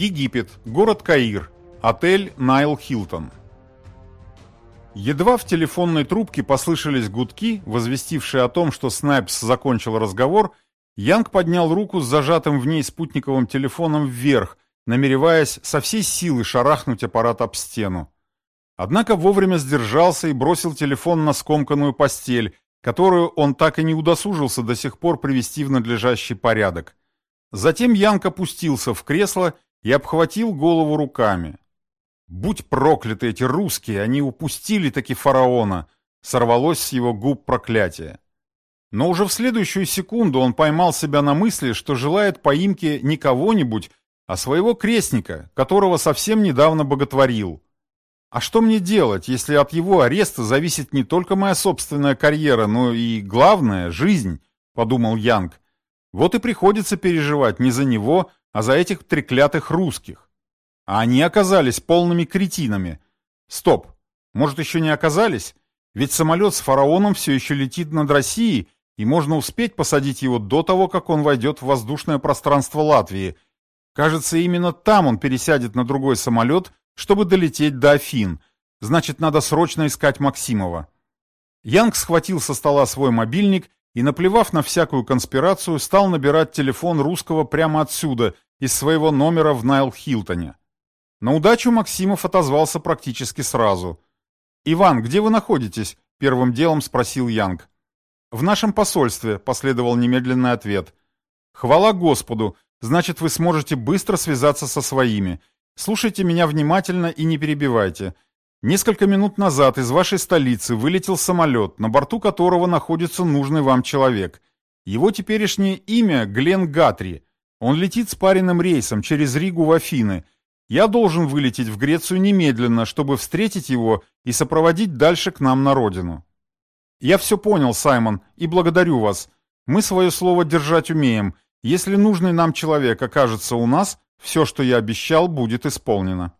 Египет, город Каир, отель Nile Hilton. Едва в телефонной трубке послышались гудки, возвестившие о том, что Снайпс закончил разговор, Янг поднял руку с зажатым в ней спутниковым телефоном вверх, намереваясь со всей силы шарахнуть аппарат об стену. Однако вовремя сдержался и бросил телефон на скомканную постель, которую он так и не удосужился до сих пор привести в надлежащий порядок. Затем Янг опустился в кресло и обхватил голову руками. «Будь прокляты эти русские, они упустили таки фараона!» Сорвалось с его губ проклятие. Но уже в следующую секунду он поймал себя на мысли, что желает поимки не кого-нибудь, а своего крестника, которого совсем недавно боготворил. А что мне делать, если от его ареста зависит не только моя собственная карьера, но и, главное, жизнь, подумал Янг. Вот и приходится переживать не за него, а за этих треклятых русских. А они оказались полными кретинами. Стоп, может еще не оказались? Ведь самолет с фараоном все еще летит над Россией, и можно успеть посадить его до того, как он войдет в воздушное пространство Латвии. Кажется, именно там он пересядет на другой самолет, чтобы долететь до Афин. Значит, надо срочно искать Максимова. Янг схватил со стола свой мобильник и, наплевав на всякую конспирацию, стал набирать телефон русского прямо отсюда, из своего номера в Найл-Хилтоне. На удачу Максимов отозвался практически сразу. «Иван, где вы находитесь?» – первым делом спросил Янг. «В нашем посольстве», – последовал немедленный ответ. «Хвала Господу! Значит, вы сможете быстро связаться со своими. Слушайте меня внимательно и не перебивайте. Несколько минут назад из вашей столицы вылетел самолет, на борту которого находится нужный вам человек. Его теперешнее имя Глен Гатри. Он летит с паренным рейсом через Ригу в Афины. Я должен вылететь в Грецию немедленно, чтобы встретить его и сопроводить дальше к нам на родину. Я все понял, Саймон, и благодарю вас. Мы свое слово держать умеем. Если нужный нам человек окажется у нас, все, что я обещал, будет исполнено.